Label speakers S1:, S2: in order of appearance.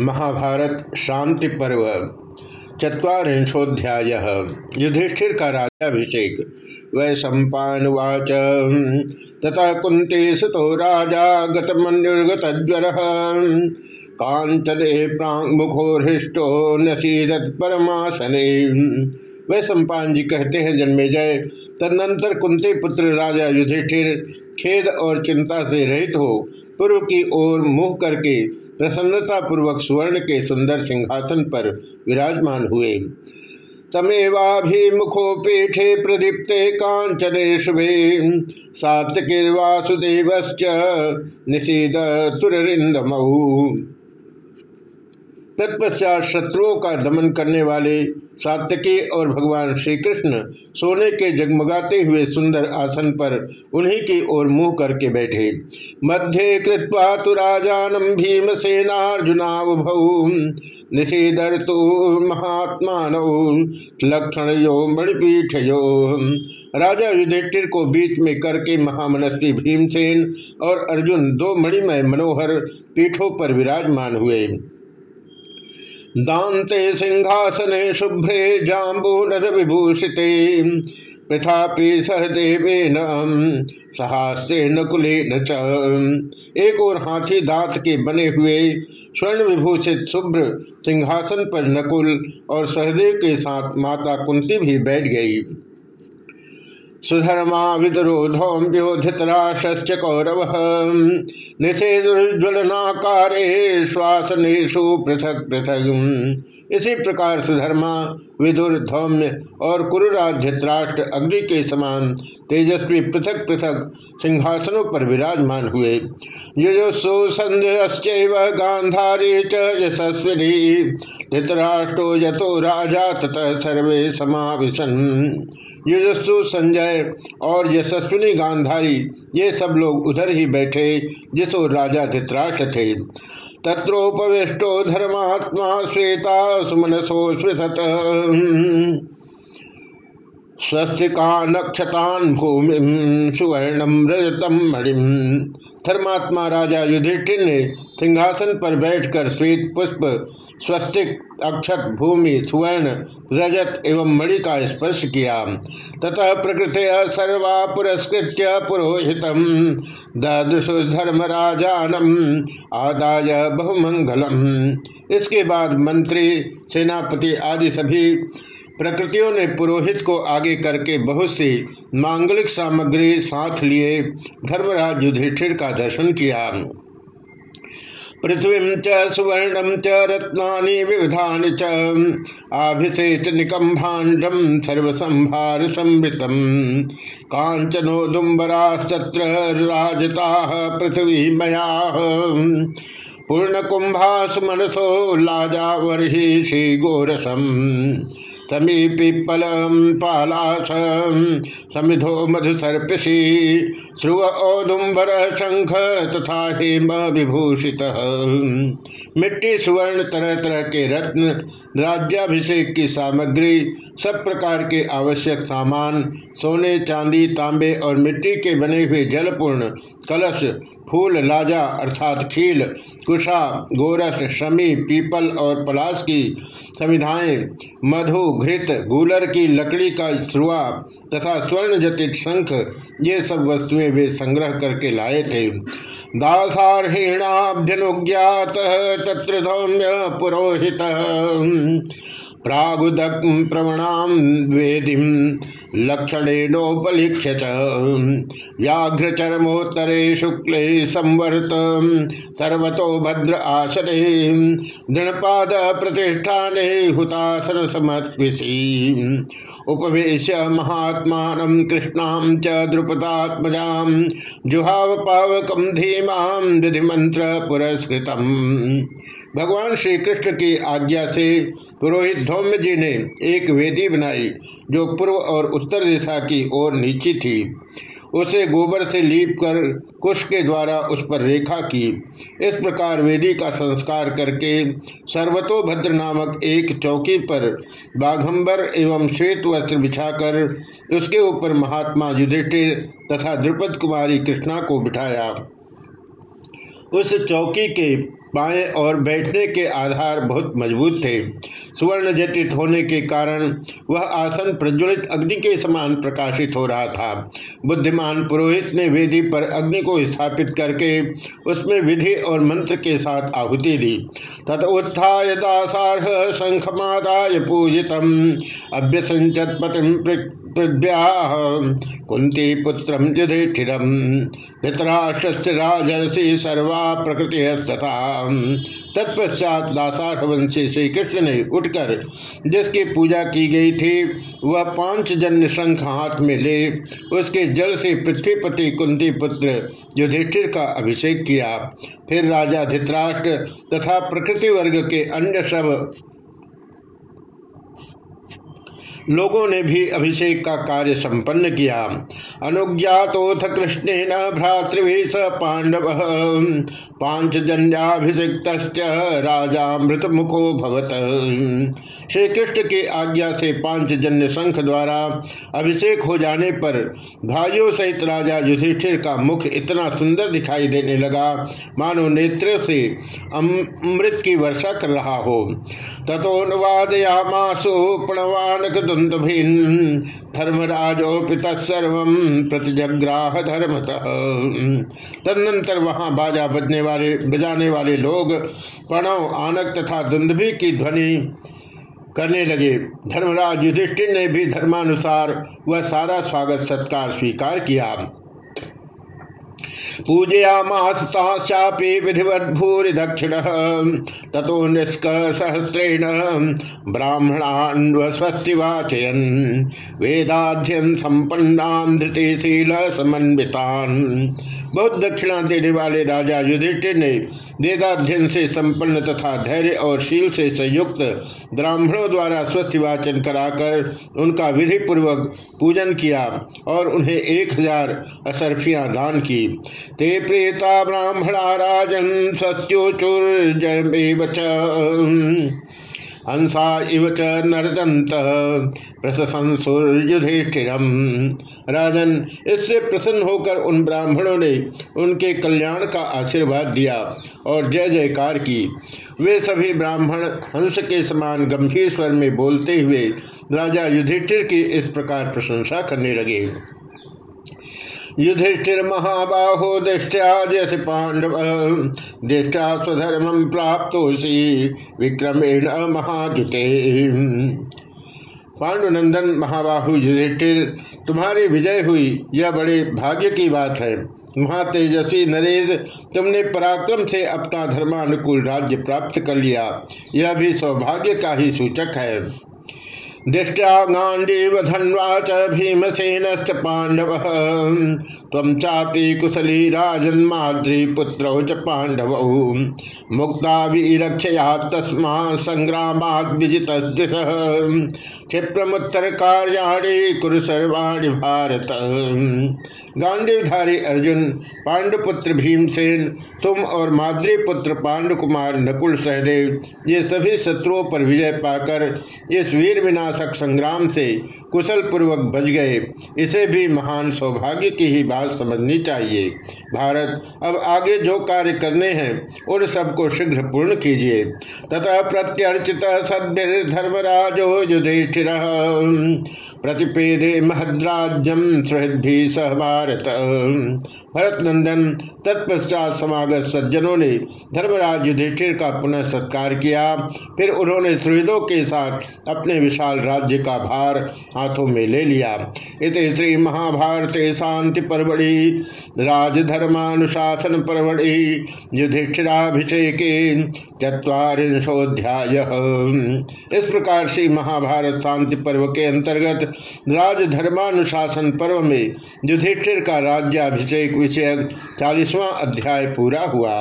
S1: महाभारत शांति पर्व। चुरीशोध्याय युधिष्ठिर का राजाभिषेक वै सम्पावाच तथा कुंते सुतो राजा गतमन्युर्गतज्वर। प्रांग मुखोहृष्टो नसीदत परमासने। वह सम्पान जी कहते हैं, जन्मे जय। तदनंतर कुंती पुत्र राजा युधिष्ठिर खेद और चिंता से रहित हो, पूर्व की ओर मुँह करके प्रसन्नता पूर्वक स्वर्ण के सुंदर सिंहासन पर विराजमान हुए। तमेवाभिमुखो पीठे प्रदीप्ते कांचने शुभे सात्विकीर्वासुदेव निषेद तुरिंदमऊ तत्पश्चात शत्रुओं का दमन करने वाले सात्यकी और भगवान श्री कृष्ण सोने के जगमगाते हुए सुंदर आसन पर उन्हीं की ओर मुँह करके बैठे। मध्य कृत्वा तो राजानम भीमसेनार्जुनावभौ। निषेधर तो महात्मा लक्षण यो मणिपीठ यो राजा युधिष्ठिर को बीच में करके महामनस्वी भीमसेन और अर्जुन दो मणिमय मनोहर पीठों पर विराजमान हुए। दाते सिंहासने शुभ्रे जाम्बूनद विभूषिते पृथापि न सहास्य नकुले न एक और हाथी दांत के बने हुए स्वर्ण विभूषित शुभ्र सिंहासन पर नकुल और सहदेव के साथ माता कुंती भी बैठ गई। सुधर्मा विद्रोधोम्योधितराश्च कौरव निषेदुज्वलनाकारे श्वासनेशु पृथक पृथक इसी प्रकार सुधर्मा विदुर धौम्य और कुरुराज धृतराष्ट्र अग्नि के समान तेजस्वी पृथक पृथक सिंहासनों पर विराजमान हुए। युजस्सु संजयश्चैव गांधारी च यशस्विनी। धृतराष्ट्रो यथो राजा ततः सर्वे समाविशन। युजस्सु संजय और यशस्विनी गांधारी, ये सब लोग उधर ही बैठे, जिसो राजा धित्राष्ट्र थे। तत्रोपविष्टो धर्मात्मा श्वेता सुमनसो स्मृत स्वस्तिका नक्षतान भूमि सुवर्णम रजतम मणिम धर्मात्मा राजा युधिष्ठिर ने सिंहासन पर बैठकर श्वेत पुष्प स्वस्तिक अक्षत भूमि, सुवर्ण, रजत एवं मणि का स्पर्श किया। ततः प्रकृति सर्वा पुरस्कृत पुरोहित ददृशु धर्मराजानम आदाय बहुमंगलम। इसके बाद मंत्री, सेनापति आदि सभी प्रकृतियों ने पुरोहित को आगे करके बहुत सी मांगलिक सामग्री साथ लिए, धर्मराज युधिष्ठिर का दर्शन किया। पृथ्वी च सुवर्णम च रत्ना विविधा च, आभिषेच निकम भाण्डम सर्वसंभार संवृतम कांचनोदुम्बरास्तत्र राजता पृथ्वी मया पूर्ण कुंभास मनसो श्री गोरसम समीपीपल पालास। समिधो मधुसर्पसी श्रुव औदुम्बर शंख तथा हेम विभूषित। मिट्टी, सुवर्ण, तरह तरह के रत्न राज्याभिषेक की सामग्री, सब प्रकार के आवश्यक सामान, सोने, चांदी, तांबे और मिट्टी के बने हुए जलपूर्ण, कलश, फूल, लाजा अर्थात खील, कुशा, गोरस, शमी, पीपल और पलाश की समिधाएँ, मधु घृत गूलर की लकड़ी का श्रुआ तथा स्वर्ण जटित शंख, ये सब वस्तुएँ वे संग्रह करके लाए थे। दासारहीणाभ्यनुज्ञात तत्र धौम्य पुरोहित। प्रागुदक प्रवणाम वेदी लक्षणेनोपलिख्य व्याघ्र चरमोत्तरे शुक्ल संवर्त, सर्वतो भद्र आसने, दृढ़पाद प्रतिष्ठाने हुतासन समत्विषी उपवेश महात्मा कृष्णा च द्रुपदात्मजा, जुहाव पावकम धीमा विधि मंत्र पुरस्कृतम। भगवान श्री कृष्ण की आज्ञा से पुरोहित धौम्य जी ने एक वेदी बनाई, जो पूर्व और उत्तर दिशा की ओर नीची थी। उसे गोबर से लीप कर कुश के द्वारा उस पर रेखा की। इस प्रकार वेदी का संस्कार करके सर्वतोभद्र नामक एक चौकी पर बाघंबर एवं श्वेत वस्त्र बिछाकर उसके ऊपर महात्मा युधिष्ठिर तथा द्रुपद कुमारी कृष्णा को बिठाया। उस चौकी के पाए और बैठने के आधार बहुत मज़बूत थे। सुवर्ण जटित होने के कारण वह आसन प्रज्वलित अग्नि के समान प्रकाशित हो रहा था। बुद्धिमान पुरोहित ने वेदी पर अग्नि को स्थापित करके उसमें विधि और मंत्र के साथ आहुति दी। तत उत्थाय दासारह शंखमादाय पूजित अभ्यसंचत पतिम कुंती पुत्र राजर्षि सर्वा प्रकृति तथा तत्पश्चात दासार वंशी श्री कृष्ण ने उठकर जिसकी पूजा की गई थी, वह पाँच जन्य शंख हाथ में ले उसके जल से पृथ्वीपति कुंती पुत्र युधिष्ठिर का अभिषेक किया। फिर राजा धित्राष्ट्र तथा प्रकृति वर्ग के अन्य सब लोगों ने भी अभिषेक का कार्य संपन्न किया। अनुज्ञातोथ कृष्णेन भ्रातृभि स पांडव। पांचजन्याभिषिक्त राजा मृत मुखो भवत। श्री कृष्ण की आज्ञा से पाँच जन्य शंख द्वारा अभिषेक हो जाने पर भाइयों सहित राजा युधिष्ठिर का मुख इतना सुंदर दिखाई देने लगा, मानो नेत्र से अमृत की वर्षा कर रहा हो। तथोन्वादयामासु प्रणवानक दुंदभिन धर्मराजोपित सर्व प्रतिजग्राह धर्मतः तदनंतर वहाँ बाजा बजने वाले, बजाने वाले लोग पणव आनक तथा दुंदभी की ध्वनि करने लगे। धर्मराज युधिष्ठिर ने भी धर्मानुसार वह सारा स्वागत सत्कार स्वीकार किया। भूरि दक्षिण निष्क सहस्रेण संपन्नान धृतिशील समन्वितान बहुत दक्षिणा देने वाले राजा युधिष्ठिर ने वेदाध्यन से संपन्न तथा धैर्य और शील से संयुक्त ब्राह्मणों द्वारा स्वस्थ वाचन कराकर उनका विधि पूर्वक पूजन किया और उन्हें एक हज़ार असरफियाँ दान की। ते प्रेता ब्राह्मणा राजन सत्योचुर्जयमेव हंसा इव च नरदंत प्रशंसुर्युधिष्ठिरम राजन, इससे प्रसन्न होकर उन ब्राह्मणों ने उनके कल्याण का आशीर्वाद दिया और जय जयकार की। वे सभी ब्राह्मण हंस के समान गंभीर स्वर में बोलते हुए राजा युधिष्ठिर की इस प्रकार प्रशंसा करने लगे। युधिष्ठिर महाबाहो दृष्टिया जैसे पांडव दृष्टा स्वधर्म प्राप्त विक्रमेण महाजुते पांडुनंदन, महाबाहु, युधिष्ठिर, तुम्हारी विजय हुई, यह बड़े भाग्य की बात है। वहाँ तेजस्वी नरेश, तुमने पराक्रम से अपना धर्मानुकूल राज्य प्राप्त कर लिया, यह भी सौभाग्य का ही सूचक है। दृष्टिया गांडीव धन्वा च भीमसेन पांडव तम चापी कुशली राजन्माद्री च पांडव मुक्ता तस्मा क्षिप्रमुत्तर कार्याणी कुरु सर्वाणी भारत। गांडीवधारी अर्जुन पांडुपुत्र भीमसेन, तुम और माद्री पुत्र पांडु कुमार नकुल सहदेव, ये सभी शत्रुओं पर विजय पाकर इस वीर विनाशक संग्राम से कुशल पूर्वक बच गए। इसे भी महान सौभाग्य की ही बात समझनी चाहिए। भारत, अब आगे जो कार्य करने हैं, उन सबको शीघ्र पूर्ण कीजिए। तथा प्रत्यर्चित सद्भिर्धर्मराजो युधिष्ठिर। प्रतिपेदे महद्राज्यम सुहृदि सह भारत। भरत नंदन तत्पश्चात समागत सज्जनों ने धर्मराज युधिष्ठिर का पुनः सत्कार किया। फिर उन्होंने सुहृदों के साथ अपने विशाल राज्य का भार हाथों में ले लिया। इत श्री महाभारत शांति परवड़ी, राजधर्मानुशासन परवड़ी, युधिष्ठिराभिषेक चुरीशोध्याय इस प्रकार से महाभारत शांति पर्व के अंतर्गत राजधर्मानुशासन पर्व में युधिष्ठिर का राज्याभिषेक विषय चालीसवां अध्याय पूरा हुआ।